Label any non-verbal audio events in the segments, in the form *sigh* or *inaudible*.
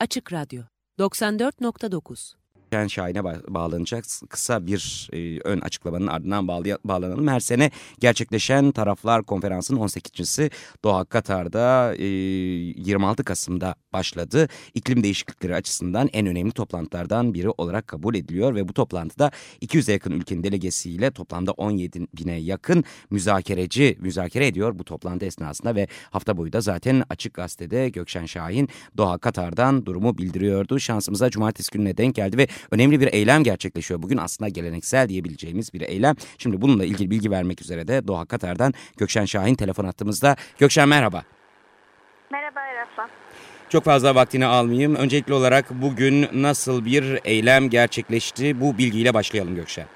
Açık Radyo 94.9 Şen Şahin'e bağlanacak kısa bir e, ön açıklamanın ardından bağlanalım. Her sene gerçekleşen Taraflar Konferansı'nın 18.si Doha Katar'da e, 26 Kasım'da başladı. İklim değişiklikleri açısından en önemli toplantılardan biri olarak kabul ediliyor ve bu toplantıda 200'e yakın ülkenin delegesiyle toplamda 17 bine yakın müzakereci müzakere ediyor bu toplantı esnasında ve hafta boyu da zaten Açık Gazete'de Gökşen Şahin Doha Katar'dan durumu bildiriyordu. Şansımıza cumartesi gününe denk geldi ve önemli bir eylem gerçekleşiyor. Bugün aslında geleneksel diyebileceğimiz bir eylem. Şimdi bununla ilgili bilgi vermek üzere de Doğa Katar'dan Gökşen Şahin telefon attığımızda. Gökşen merhaba. Merhaba Eraslan. Çok fazla vaktini almayayım. Öncelikli olarak bugün nasıl bir eylem gerçekleşti? Bu bilgiyle başlayalım Gökşen.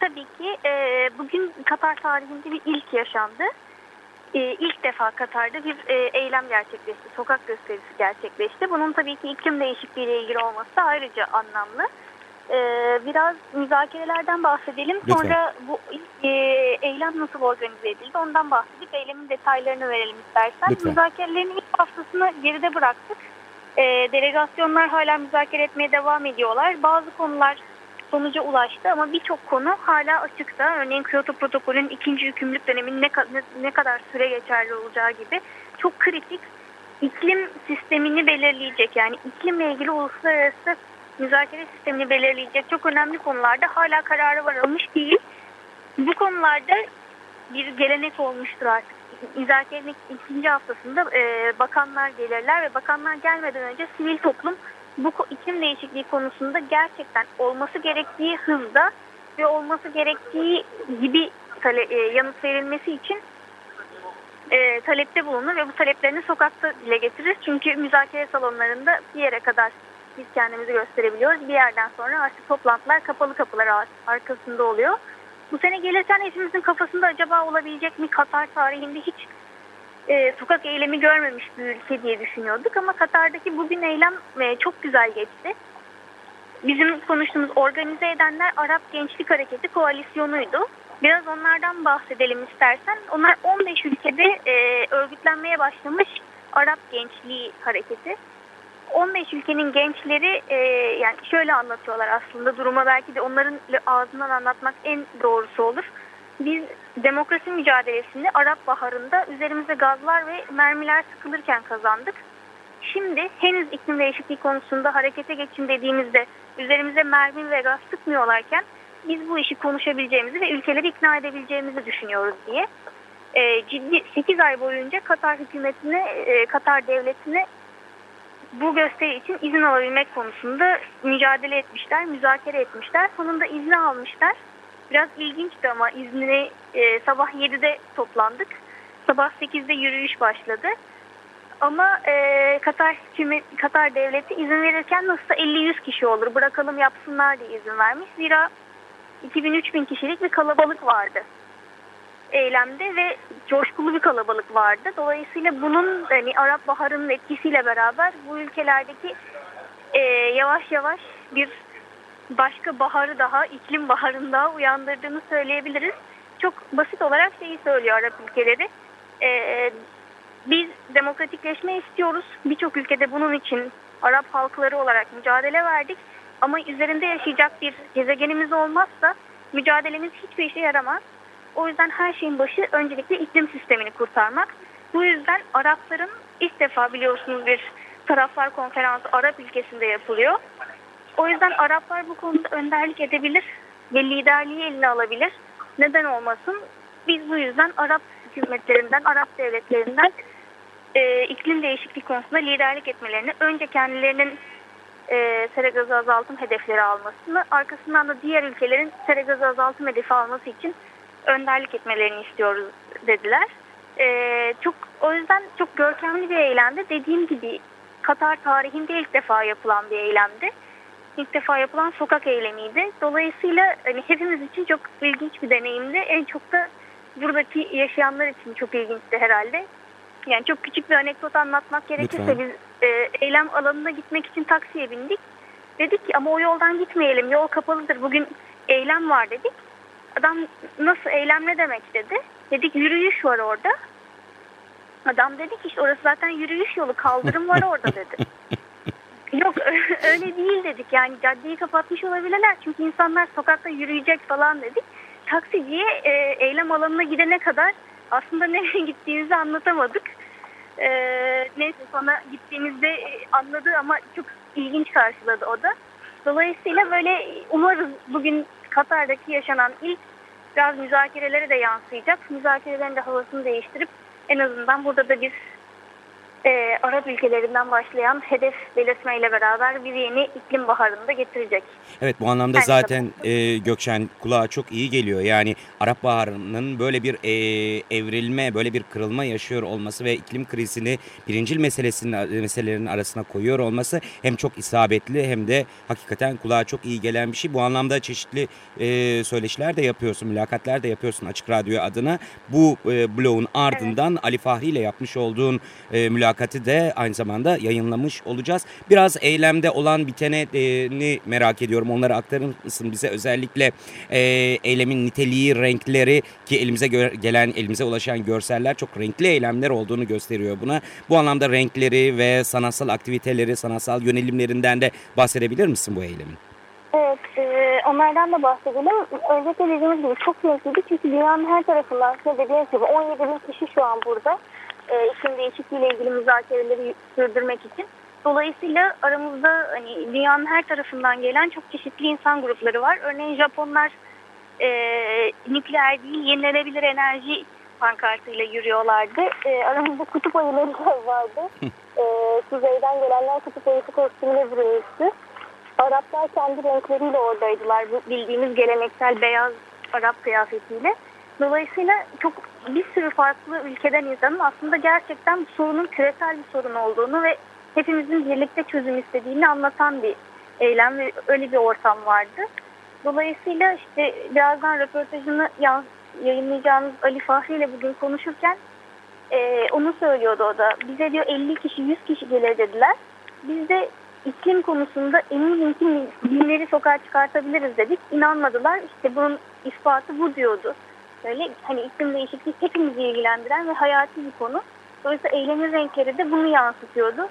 Tabii ki e, bugün Katar tarihinde bir ilk yaşandı. E, ilk defa Katar'da bir e, eylem gerçekleşti, sokak gösterisi gerçekleşti. Bunun tabii ki iklim değişikliği ile ilgili olması da ayrıca anlamlı. E, biraz müzakerelerden bahsedelim. Lütfen. Sonra bu eylem nasıl organize edildi ondan bahsedip eylemin detaylarını verelim istersen. Lütfen. Müzakerelerin ilk haftasını geride bıraktık. Delegasyonlar hala müzakere etmeye devam ediyorlar. Bazı konular sonuca ulaştı ama birçok konu hala açıkta. Örneğin Kyoto protokolünün ikinci yükümlülük döneminin ne, ne kadar süre geçerli olacağı gibi çok kritik iklim sistemini belirleyecek yani iklimle ilgili uluslararası müzakere sistemini belirleyecek çok önemli konularda hala kararı varılmış değil. Bu konularda bir gelenek olmuştur artık. Müzakerenin ikinci haftasında e, bakanlar gelirler ve bakanlar gelmeden önce sivil toplum bu iklim değişikliği konusunda gerçekten olması gerektiği hızda ve olması gerektiği gibi tale- e, yanıt verilmesi için e, talepte bulunur ve bu taleplerini sokakta dile getirir. Çünkü müzakere salonlarında bir yere kadar biz kendimizi gösterebiliyoruz. Bir yerden sonra artık toplantılar kapalı kapılar ar- arkasında oluyor. Bu sene gelirken hepimizin kafasında acaba olabilecek mi Katar tarihinde hiç e, sokak eylemi görmemiş bir ülke diye düşünüyorduk ama Katar'daki bugün eylem e, çok güzel geçti. Bizim konuştuğumuz organize edenler Arap Gençlik Hareketi koalisyonuydu. Biraz onlardan bahsedelim istersen. Onlar 15 ülkede e, örgütlenmeye başlamış Arap Gençliği Hareketi. 15 ülkenin gençleri e, yani şöyle anlatıyorlar aslında duruma belki de onların ağzından anlatmak en doğrusu olur. Biz demokrasi mücadelesini Arap Baharı'nda üzerimize gazlar ve mermiler sıkılırken kazandık. Şimdi henüz iklim değişikliği konusunda harekete geçin dediğimizde üzerimize mermi ve gaz sıkmıyorlarken biz bu işi konuşabileceğimizi ve ülkeleri ikna edebileceğimizi düşünüyoruz diye. E, ciddi 8 ay boyunca Katar hükümetine, e, Katar devletine bu gösteri için izin alabilmek konusunda mücadele etmişler, müzakere etmişler. Sonunda izni almışlar. Biraz ilginçti ama izni e, sabah 7'de toplandık. Sabah 8'de yürüyüş başladı. Ama e, Katar hükümet, Katar devleti izin verirken nasılsa 50-100 kişi olur bırakalım yapsınlar diye izin vermiş. Zira 2000-3000 kişilik bir kalabalık vardı eylemde ve coşkulu bir kalabalık vardı. Dolayısıyla bunun hani Arap Baharı'nın etkisiyle beraber bu ülkelerdeki e, yavaş yavaş bir başka baharı daha, iklim baharını daha uyandırdığını söyleyebiliriz. Çok basit olarak şeyi söylüyor Arap ülkeleri. E, biz demokratikleşme istiyoruz. Birçok ülkede bunun için Arap halkları olarak mücadele verdik. Ama üzerinde yaşayacak bir gezegenimiz olmazsa mücadelemiz hiçbir işe yaramaz. O yüzden her şeyin başı öncelikle iklim sistemini kurtarmak. Bu yüzden Arapların ilk defa biliyorsunuz bir taraflar konferansı Arap ülkesinde yapılıyor. O yüzden Araplar bu konuda önderlik edebilir ve liderliği eline alabilir. Neden olmasın? Biz bu yüzden Arap hükümetlerinden, Arap devletlerinden e, iklim değişikliği konusunda liderlik etmelerini, önce kendilerinin e, sera gazı azaltım hedefleri almasını, arkasından da diğer ülkelerin sera gazı azaltım hedefi alması için önderlik etmelerini istiyoruz dediler. Ee, çok o yüzden çok görkemli bir eylemdi. Dediğim gibi Katar tarihinde ilk defa yapılan bir eylemdi. İlk defa yapılan sokak eylemiydi. Dolayısıyla hani hepimiz için çok ilginç bir deneyimdi. En çok da buradaki yaşayanlar için çok ilginçti herhalde. Yani çok küçük bir anekdot anlatmak gerekirse Lütfen. biz e, eylem alanına gitmek için taksiye bindik. Dedik ki ama o yoldan gitmeyelim yol kapalıdır bugün eylem var dedik. Adam nasıl eylem ne demek dedi. Dedik yürüyüş var orada. Adam dedi ki işte orası zaten yürüyüş yolu kaldırım var orada dedi. *laughs* öyle değil dedik. Yani caddeyi kapatmış olabilirler. Çünkü insanlar sokakta yürüyecek falan dedik. Taksiciye e, eylem alanına gidene kadar aslında *laughs* nereye gittiğimizi anlatamadık. E, neyse sonra gittiğimizde e, anladı ama çok ilginç karşıladı o da. Dolayısıyla böyle umarız bugün Katar'daki yaşanan ilk biraz müzakerelere de yansıyacak. Müzakerelerin de havasını değiştirip en azından burada da bir e, Arap ülkelerinden başlayan hedef belirtmeyle beraber bir yeni iklim baharını da getirecek. Evet bu anlamda Kendi zaten e, Gökşen kulağa çok iyi geliyor. Yani Arap Baharı'nın böyle bir e, evrilme, böyle bir kırılma yaşıyor olması ve iklim krizini birincil meselesinin meselelerin arasına koyuyor olması hem çok isabetli hem de hakikaten kulağa çok iyi gelen bir şey. Bu anlamda çeşitli e, söyleşiler de yapıyorsun, mülakatler de yapıyorsun Açık Radyo adına. Bu e, bloğun ardından evet. Ali Fahri ile yapmış olduğun e, mülakat mülakatı da aynı zamanda yayınlamış olacağız. Biraz eylemde olan biteni merak ediyorum. Onları aktarır mısın bize? Özellikle e, eylemin niteliği, renkleri ki elimize gelen, elimize ulaşan görseller çok renkli eylemler olduğunu gösteriyor buna. Bu anlamda renkleri ve sanatsal aktiviteleri, sanatsal yönelimlerinden de bahsedebilir misin bu eylemin? Evet, e, onlardan da bahsedelim. Öncelikle dediğimiz gibi çok renkliydi çünkü dünyanın her tarafından, size dediğiniz gibi 17 bin kişi şu an burada e, iklim değişikliğiyle ilgili müzakereleri sürdürmek için. Dolayısıyla aramızda hani dünyanın her tarafından gelen çok çeşitli insan grupları var. Örneğin Japonlar e, nükleer değil yenilenebilir enerji pankartıyla yürüyorlardı. E, aramızda kutup ayıları *laughs* vardı. e, kuzeyden gelenler kutup ayısı kostümüne bürünmüştü. Araplar kendi renkleriyle oradaydılar. Bu bildiğimiz geleneksel beyaz Arap kıyafetiyle. Dolayısıyla çok bir sürü farklı ülkeden insanın aslında gerçekten bu sorunun küresel bir sorun olduğunu ve hepimizin birlikte çözüm istediğini anlatan bir eylem ve öyle bir ortam vardı. Dolayısıyla işte birazdan röportajını yayınlayacağımız Ali Fahri ile bugün konuşurken e, onu söylüyordu o da. Bize diyor 50 kişi 100 kişi gelir dediler. Biz de iklim konusunda eminim ki binleri sokağa çıkartabiliriz dedik. İnanmadılar. İşte bunun ispatı bu diyordu. Böyle hani iklim değişikliği hepimizi ilgilendiren ve hayati bir konu. Dolayısıyla eylemin renkleri de bunu yansıtıyordu.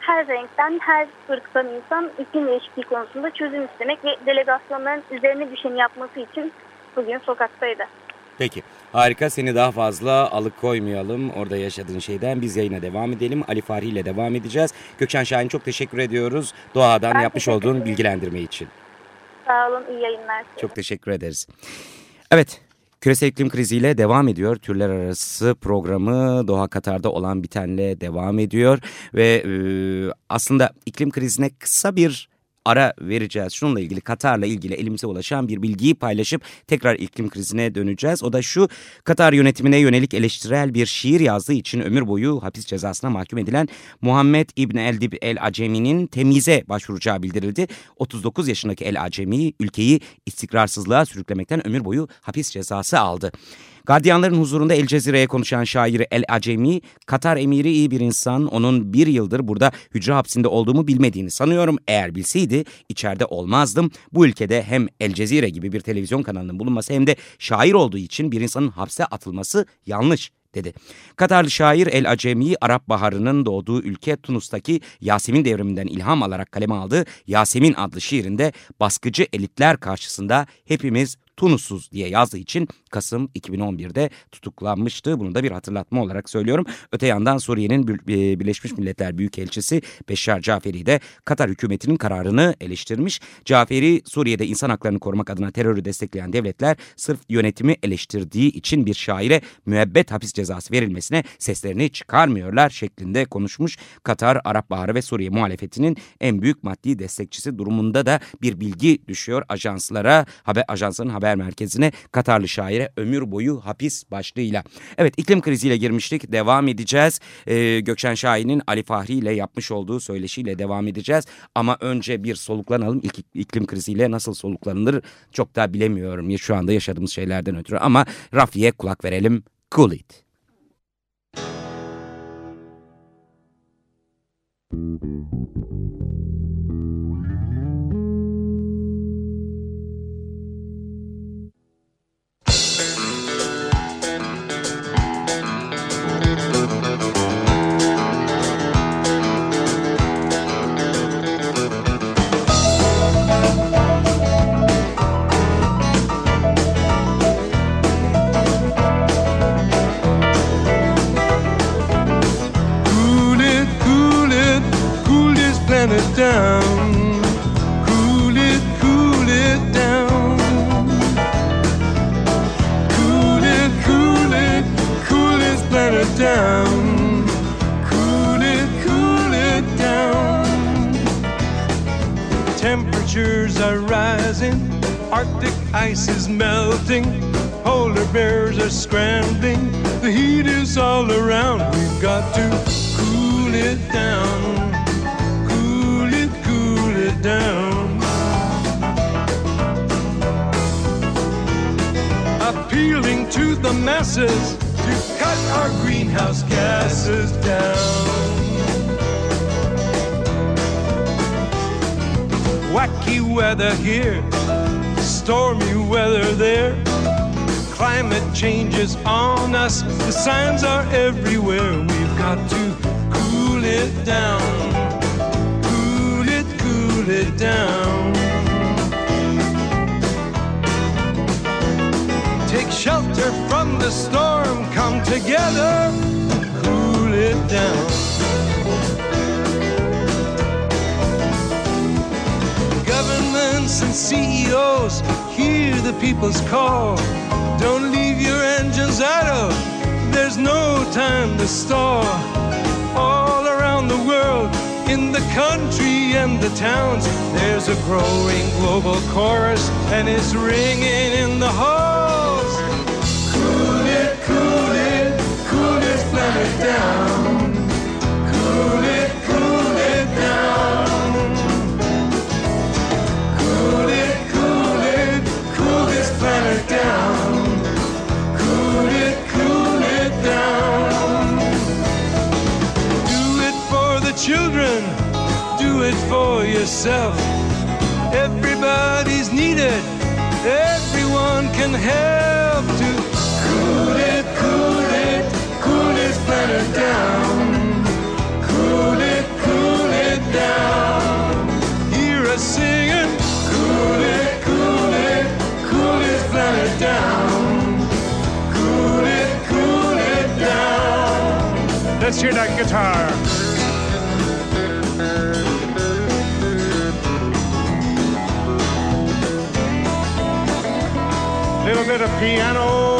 Her renkten, her ırktan insan iklim değişikliği konusunda çözüm istemek ve delegasyonların üzerine düşeni yapması için bugün sokaktaydı. Peki harika seni daha fazla alıkoymayalım orada yaşadığın şeyden biz yayına devam edelim. Ali Fahri ile devam edeceğiz. Gökçen Şahin çok teşekkür ediyoruz Doğa'dan ben yapmış olduğun bilgilendirme için. Sağ olun iyi yayınlar. Çok teşekkür ederiz. Evet Küresel iklim kriziyle devam ediyor. Türler arası programı Doha Katar'da olan bitenle devam ediyor. Ve e, aslında iklim krizine kısa bir ara vereceğiz. Şununla ilgili Katar'la ilgili elimize ulaşan bir bilgiyi paylaşıp tekrar iklim krizine döneceğiz. O da şu Katar yönetimine yönelik eleştirel bir şiir yazdığı için ömür boyu hapis cezasına mahkum edilen Muhammed İbn Eldib El Acemi'nin temize başvuracağı bildirildi. 39 yaşındaki El Acemi ülkeyi istikrarsızlığa sürüklemekten ömür boyu hapis cezası aldı. Gardiyanların huzurunda El Cezire'ye konuşan şairi El Acemi, Katar emiri iyi bir insan, onun bir yıldır burada hücre hapsinde olduğumu bilmediğini sanıyorum. Eğer bilseydi içeride olmazdım. Bu ülkede hem El Cezire gibi bir televizyon kanalının bulunması hem de şair olduğu için bir insanın hapse atılması yanlış dedi. Katarlı şair El Acemi, Arap Baharı'nın doğduğu ülke Tunus'taki Yasemin devriminden ilham alarak kaleme aldığı Yasemin adlı şiirinde baskıcı elitler karşısında hepimiz Tunusuz diye yazdığı için Kasım 2011'de tutuklanmıştı. Bunu da bir hatırlatma olarak söylüyorum. Öte yandan Suriye'nin e, Birleşmiş Milletler Büyükelçisi Beşşar Caferi de Katar hükümetinin kararını eleştirmiş. Caferi Suriye'de insan haklarını korumak adına terörü destekleyen devletler sırf yönetimi eleştirdiği için bir şaire müebbet hapis cezası verilmesine seslerini çıkarmıyorlar şeklinde konuşmuş. Katar, Arap Baharı ve Suriye muhalefetinin en büyük maddi destekçisi durumunda da bir bilgi düşüyor ajanslara, haber ajansların haber haber merkezine Katarlı şaire ömür boyu hapis başlığıyla. Evet iklim kriziyle girmiştik devam edeceğiz. Ee, Gökşen Şahin'in Ali Fahri ile yapmış olduğu söyleşiyle devam edeceğiz. Ama önce bir soluklanalım İk iklim kriziyle nasıl soluklanılır çok daha bilemiyorum ya şu anda yaşadığımız şeylerden ötürü ama Rafi'ye kulak verelim. Cool it. Thank you. Planet down. Cool it, cool it down. Cool it, cool it, cool this planet down. Cool it, cool it down. Temperatures are rising, Arctic ice is melting, polar bears are scrambling, the heat is all around. We've got to cool it down, The masses to cut our greenhouse gases down. Wacky weather here, stormy weather there. Climate change is on us, the signs are everywhere. We've got to cool it down, cool it, cool it down. Take shelter the storm, come together, and cool it down. Governments and CEOs hear the people's call. Don't leave your engines idle, there's no time to stall. All around the world, in the country and the towns, there's a growing global chorus, and it's ringing in the halls. Yourself. Everybody's needed, everyone can help to cool it, cool it, cool this planet down. Cool it, cool it down. Hear us singing, cool it, cool it, cool this planet down. Cool it, cool it down. Let's hear that guitar. played a piano.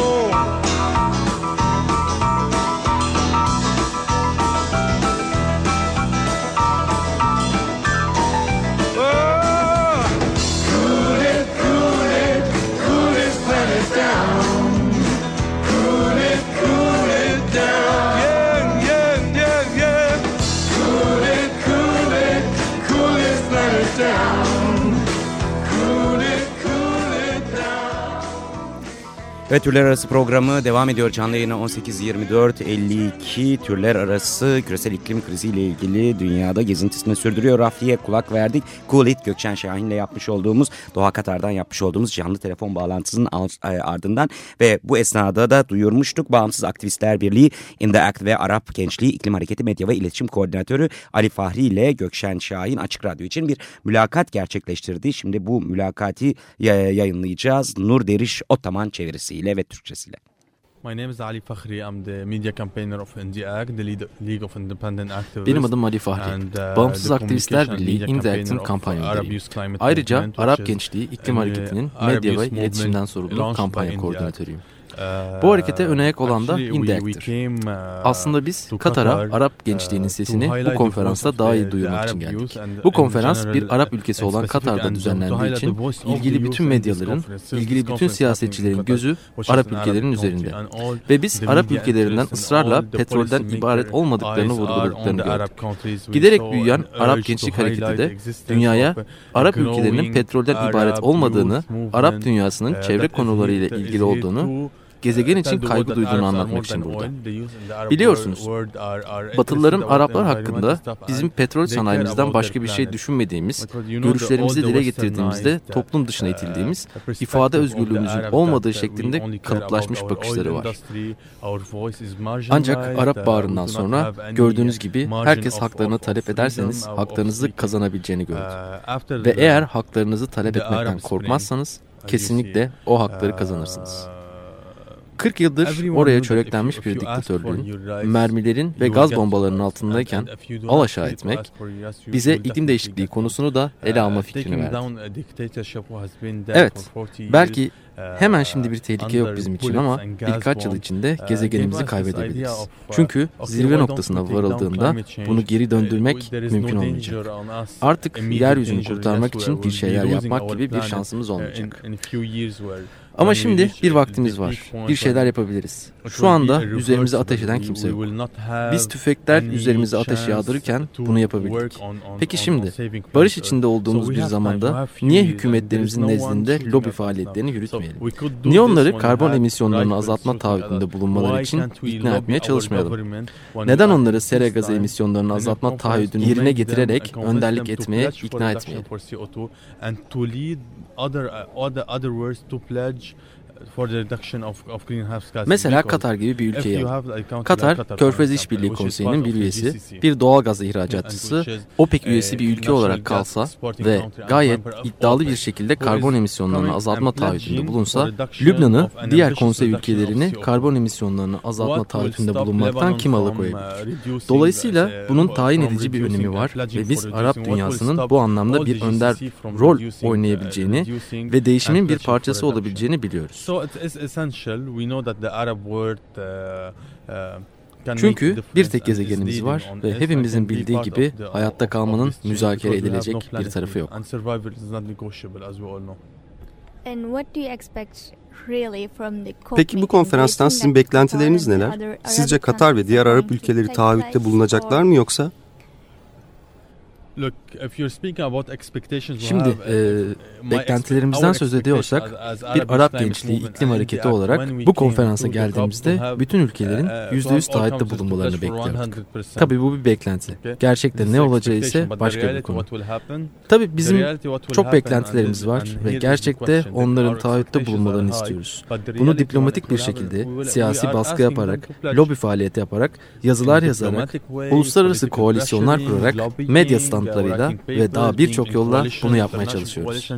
Evet Türler Arası programı devam ediyor. Canlı yayına 18.24.52 Türler Arası küresel iklim kriziyle ilgili dünyada gezintisini sürdürüyor. Rafiye kulak verdik. Cool It Gökçen Şahin'le yapmış olduğumuz Doğa Katar'dan yapmış olduğumuz canlı telefon bağlantısının ardından ve bu esnada da duyurmuştuk. Bağımsız Aktivistler Birliği In The Act ve Arap Gençliği İklim Hareketi Medya ve İletişim Koordinatörü Ali Fahri ile Gökşen Şahin Açık Radyo için bir mülakat gerçekleştirdi. Şimdi bu mülakati yayınlayacağız. Nur Deriş Otaman çevirisiyle ve Türkçesiyle. My name is Ali Fakhri. I'm the media campaigner of NDAC, the League of Independent Activists. Benim adım Ali Fahri. and, uh, Bağımsız the Aktivistler Birliği. Arab Youth Climate Ayrıca Arap Gençliği İklim a Hareketi'nin medya ve iletişimden sorumlu kampanya koordinatörüyüm. Bu harekete ön ayak olan da came, uh, Aslında biz Katar'a Arap gençliğinin uh, sesini to bu konferansta daha iyi duyurmak için geldik. Bu konferans bir Arap ülkesi olan Katar'da to düzenlendiği için ilgili bütün medyaların, ilgili bütün siyasetçilerin gözü Arap an Arab ülkelerin country, üzerinde. Ve biz Arap ülkelerinden ısrarla petrolden ibaret olmadıklarını vurguladıklarını gördük. Giderek büyüyen Arap Gençlik Hareketi de dünyaya Arap ülkelerinin petrolden ibaret olmadığını, Arap dünyasının uh, çevre konularıyla ilgili olduğunu, gezegen için kaygı duyduğunu anlatmak için burada. Biliyorsunuz, Batılıların Araplar hakkında bizim petrol sanayimizden başka bir şey düşünmediğimiz, görüşlerimizi dile getirdiğimizde toplum dışına uh, itildiğimiz, ifade özgürlüğümüzün olmadığı şeklinde kalıplaşmış bakışları var. Ancak Arap uh, not sonra gördüğünüz gibi herkes haklarını talep ederseniz haklarınızı kazanabileceğini. Uh, after Ve eğer haklarınızı talep etmekten korkmazsanız kesinlikle o hakları kazanırsınız. 40 yıldır oraya çöreklenmiş bir diktatörlüğün, mermilerin ve gaz bombalarının altındayken al aşağı etmek, bize iklim değişikliği konusunu da ele alma fikrini verdi. Evet, belki Hemen şimdi bir tehlike yok bizim için ama birkaç yıl içinde gezegenimizi kaybedebiliriz. Çünkü zirve noktasına varıldığında bunu geri döndürmek mümkün olmayacak. Artık yeryüzünü kurtarmak için bir şeyler yapmak gibi bir şansımız olmayacak. Ama şimdi bir vaktimiz var. Bir şeyler yapabiliriz. Şu anda üzerimize ateş eden kimse yok. Biz tüfekler üzerimize ateş yağdırırken bunu yapabildik. Peki şimdi barış içinde olduğumuz bir zamanda niye hükümetlerimizin nezdinde lobi faaliyetlerini yürütmüyoruz? etmeyelim? Niye onları karbon emisyonlarını azaltma taahhütünde bulunmaları için ikna etmeye çalışmayalım? Neden onları sera gazı emisyonlarını azaltma taahhüdünü yerine getirerek önderlik etmeye ikna etmeyelim? Mesela Katar gibi bir ülkeyi al. Katar, Körfez İşbirliği Konseyi'nin bir üyesi, bir doğal gaz ihracatçısı, OPEC üyesi bir ülke olarak kalsa ve gayet iddialı bir şekilde karbon emisyonlarını azaltma taahhütünde bulunsa, Lübnan'ı, diğer konsey ülkelerini karbon emisyonlarını azaltma taahhütünde bulunmaktan kim alıkoyabilir? Dolayısıyla bunun tayin edici bir önemi var ve biz Arap dünyasının bu anlamda bir önder rol oynayabileceğini ve değişimin bir parçası olabileceğini biliyoruz also it essential. We know that the Arab world çünkü bir tek gezegenimiz var ve hepimizin bildiği gibi hayatta kalmanın müzakere edilecek bir tarafı yok. Peki bu konferanstan sizin beklentileriniz neler? Sizce Katar ve diğer Arap ülkeleri taahhütte bulunacaklar mı yoksa Look, if you're speaking about expectations, Şimdi e, beklentilerimizden söz ediyorsak bir Arap gençliği iklim hareketi olarak bu konferansa geldiğimizde bütün ülkelerin %100 taahhütte bulunmalarını bekliyorduk. Tabii bu bir beklenti. Gerçekte ne olacağı ise başka bir konu. Tabii bizim çok beklentilerimiz var ve gerçekte onların taahhütte bulunmalarını istiyoruz. Bunu diplomatik bir şekilde siyasi baskı yaparak, lobi faaliyeti yaparak, yazılar yazarak, uluslararası koalisyonlar kurarak, medya standlarıyla ve daha birçok yolla bunu yapmaya çalışıyoruz.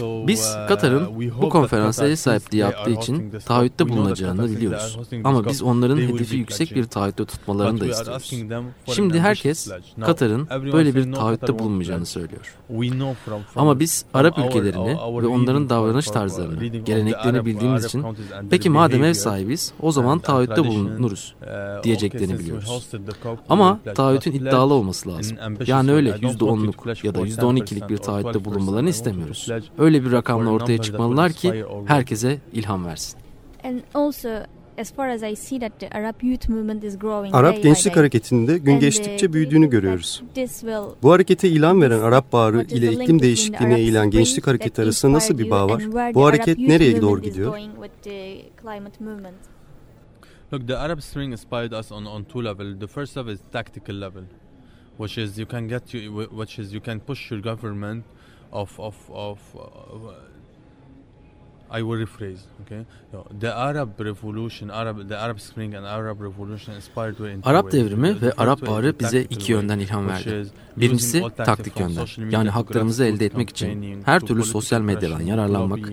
Biz Katar'ın bu konferansa ev sahipliği yaptığı için taahhütte bulunacağını biliyoruz. Ama biz onların hedefi yüksek bir taahhütte tutmalarını da istiyoruz. Şimdi herkes Katar'ın böyle bir taahhütte bulunmayacağını söylüyor. Ama biz Arap ülkelerini ve onların davranış tarzlarını, geleneklerini bildiğimiz için peki madem ev sahibiz o zaman taahhütte bulunuruz diyeceklerini biliyoruz. Ama taahhütün iddialı olması lazım. Yani öyle %10'luk ya da %12'lik bir taahhütte bulunmalarını istemiyoruz öyle bir rakamla ortaya çıkmalılar ki herkese ilham versin. Arap gençlik hareketinde gün geçtikçe büyüdüğünü görüyoruz. Bu harekete ilan veren Arap Baharı ile iklim değişikliğine eğilen gençlik hareketi arasında nasıl bir bağ var? Bu hareket nereye doğru gidiyor? Look, the Arab Spring inspired us on on two levels. The first level is tactical level, which is you can get you, which is you can push your government of of of uh, I will rephrase. Okay, the Arab Revolution, Arab, the Arab Spring and Arab Revolution inspired way Arap devrimi ve Arap Baharı bize iki yönden ilham verdi. Birincisi taktik yönden, yani haklarımızı elde etmek için her türlü sosyal medyadan yararlanmak,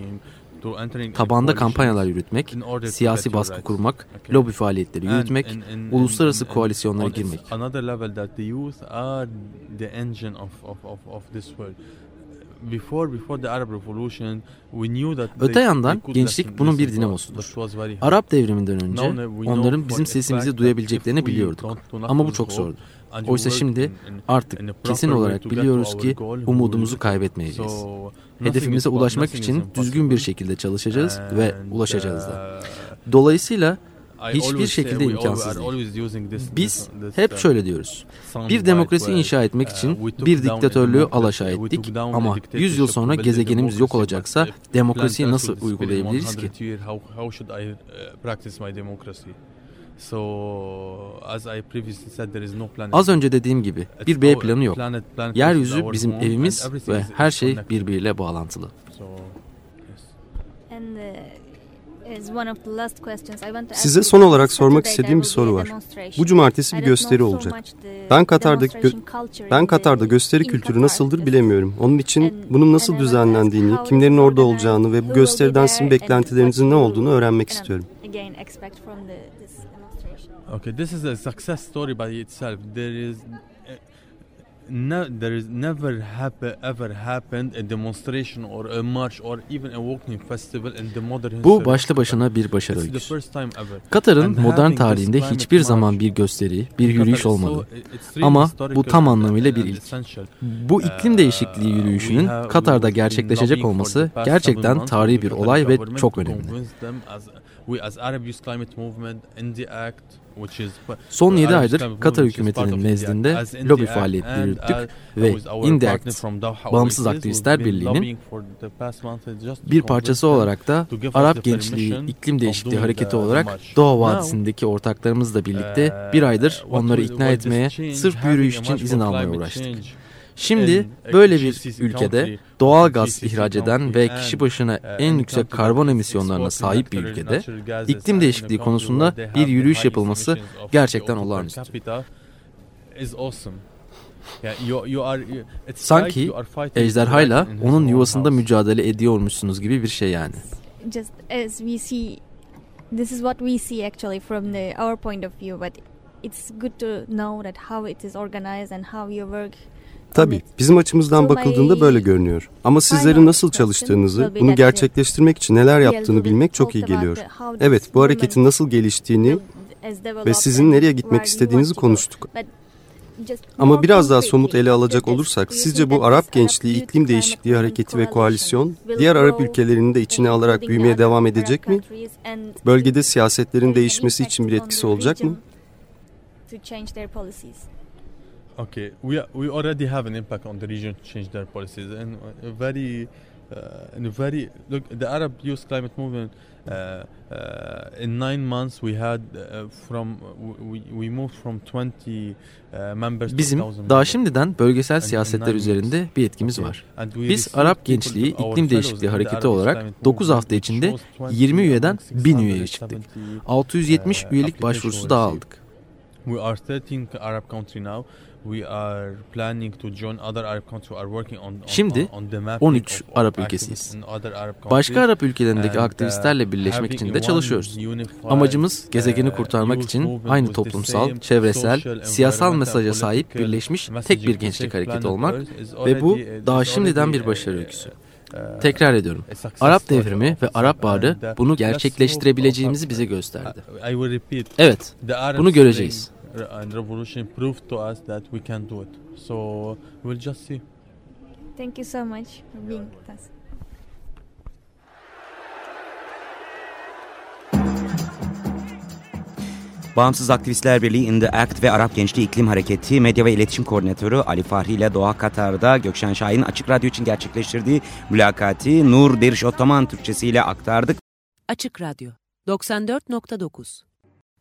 tabanda kampanyalar yürütmek, siyasi baskı kurmak, lobi faaliyetleri yürütmek, uluslararası koalisyonlara girmek. Öte yandan gençlik bunun bir dinamosudur. Arap devriminden önce onların bizim sesimizi duyabileceklerini biliyorduk. Ama bu çok zordu. Oysa şimdi artık kesin olarak biliyoruz ki umudumuzu kaybetmeyeceğiz. Hedefimize ulaşmak için düzgün bir şekilde çalışacağız ve ulaşacağız da. Dolayısıyla hiçbir şekilde imkansız değil. Biz hep şöyle diyoruz. Bir demokrasi inşa etmek için bir diktatörlüğü alaşağı ettik ama 100 yıl sonra gezegenimiz yok olacaksa demokrasiyi nasıl uygulayabiliriz ki? Az önce dediğim gibi bir B planı yok. Yeryüzü bizim evimiz ve her şey birbiriyle bağlantılı. Size son olarak sormak istediğim bir soru var. Bu cumartesi bir gösteri olacak. Ben Katar'daki gö- ben Katar'da gösteri kültürü nasıldır bilemiyorum. Onun için bunun nasıl düzenlendiğini, kimlerin orada olacağını ve bu gösteriden sizin beklentilerinizin ne olduğunu öğrenmek istiyorum. Okay, this is a success story by itself. There is no, there is never happen, ever happened a demonstration or a march or even a walking festival in the modern history Bu başlı başına bir başarı öyküsü. Katar'ın modern tarihinde hiçbir zaman bir gösteri, bir yürüyüş olmadı. really Ama bu tam anlamıyla bir ilk. Bu iklim değişikliği yürüyüşünün Uh, Katar'da gerçekleşecek olması gerçekten tarihi bir olay ve çok önemli. Convince them as- We as Arab Youth Climate Movement in the act which is Son 7 Arab aydır Katar hükümetinin nezdinde lobi faaliyetleri yürüttük ve with our In the partner Act, Bağımsız Aktivistler Birliği'nin bir parçası olarak da Arap Gençliği İklim Değişikliği Hareketi olarak. Doğa Vadisi'ndeki ortaklarımızla birlikte uh, bir aydır onları ikna etmeye sırf yürüyüş için izin almaya uğraştık. Şimdi böyle bir ülkede doğal gaz ihraceden country ve kişi başına uh, en yüksek karbon emisyonlarına sahip bir ülkede iklim değişikliği konusunda bir yürüyüş yapılması gerçekten CO2 per olağanüstü. capita is awesome. Yeah, you, you are, you- it's Sanki ejderhayla onun yuvasında mücadele ediyormuşsunuz gibi bir şey yani. Just as we see, this is what we see actually from the our point of view, but it's good to know that how it is organized and how you work. Tabii bizim açımızdan bakıldığında böyle görünüyor. Ama sizlerin nasıl çalıştığınızı, bunu gerçekleştirmek için neler yaptığını bilmek çok iyi geliyor. Evet, bu hareketin nasıl geliştiğini ve sizin nereye gitmek istediğinizi konuştuk. Ama biraz daha somut ele alacak olursak sizce bu Arap gençliği, iklim değişikliği hareketi ve koalisyon diğer Arap grow ülkelerinin de içine alarak büyümeye devam edecek mi? Bölgede siyasetlerin değişmesi için bir etkisi olacak mı? To change their policies. Okay, we are, we already have an impact on the region to change their policies, and a very, uh, in a very look the Arab Youth Climate Movement. Uh, uh, in nine months, we had uh, from we, we moved from 20 uh, members Bizim 1,000 daha şimdiden bölgesel siyasetler üzerinde bir etkimiz var. Biz Arap Gençliği İklim Değişikliği Hareketi olarak Islamic 9 Movement, hafta içinde was 20 20 üyeden among 1000 üyeye çıktık. 670, 670 uh, üyelik başvurusu daha aldık. We are 13 Arab country now. We are planning to join other Arab countries who are working on, on, Şimdi on the mapping 13 of- of Arap ülkesiyiz. Başka Arap ülkelerindeki uh, aktivistlerle birleşmek için de çalışıyoruz. Amacımız gezegeni uh, kurtarmak youth için aynı toplumsal, çevresel, siyasal mesaja sahip birleşmiş tek bir gençlik hareketi olmak ve bu already- daha şimdiden bir başarı uh, öyküsü. uh, Tekrar ediyorum. Arap devrimi ve Arap Baharı uh, bunu gerçekleştirebileceğimizi bize gösterdi. Evet, bunu göreceğiz. And revolution proved to us that we can do it. So we'll just see. Thank you so much for being with us. Bağımsız Aktivistler Birliği In The Act ve Arap Gençliği İklim Hareketi Medya ve İletişim Koordinatörü Ali Fahri ile Doğa Katar'da Gökşen Şahin Açık Radyo için gerçekleştirdiği mülakati Nur Deriş Otoman Türkçesiyle aktardık. Açık Radyo 94.9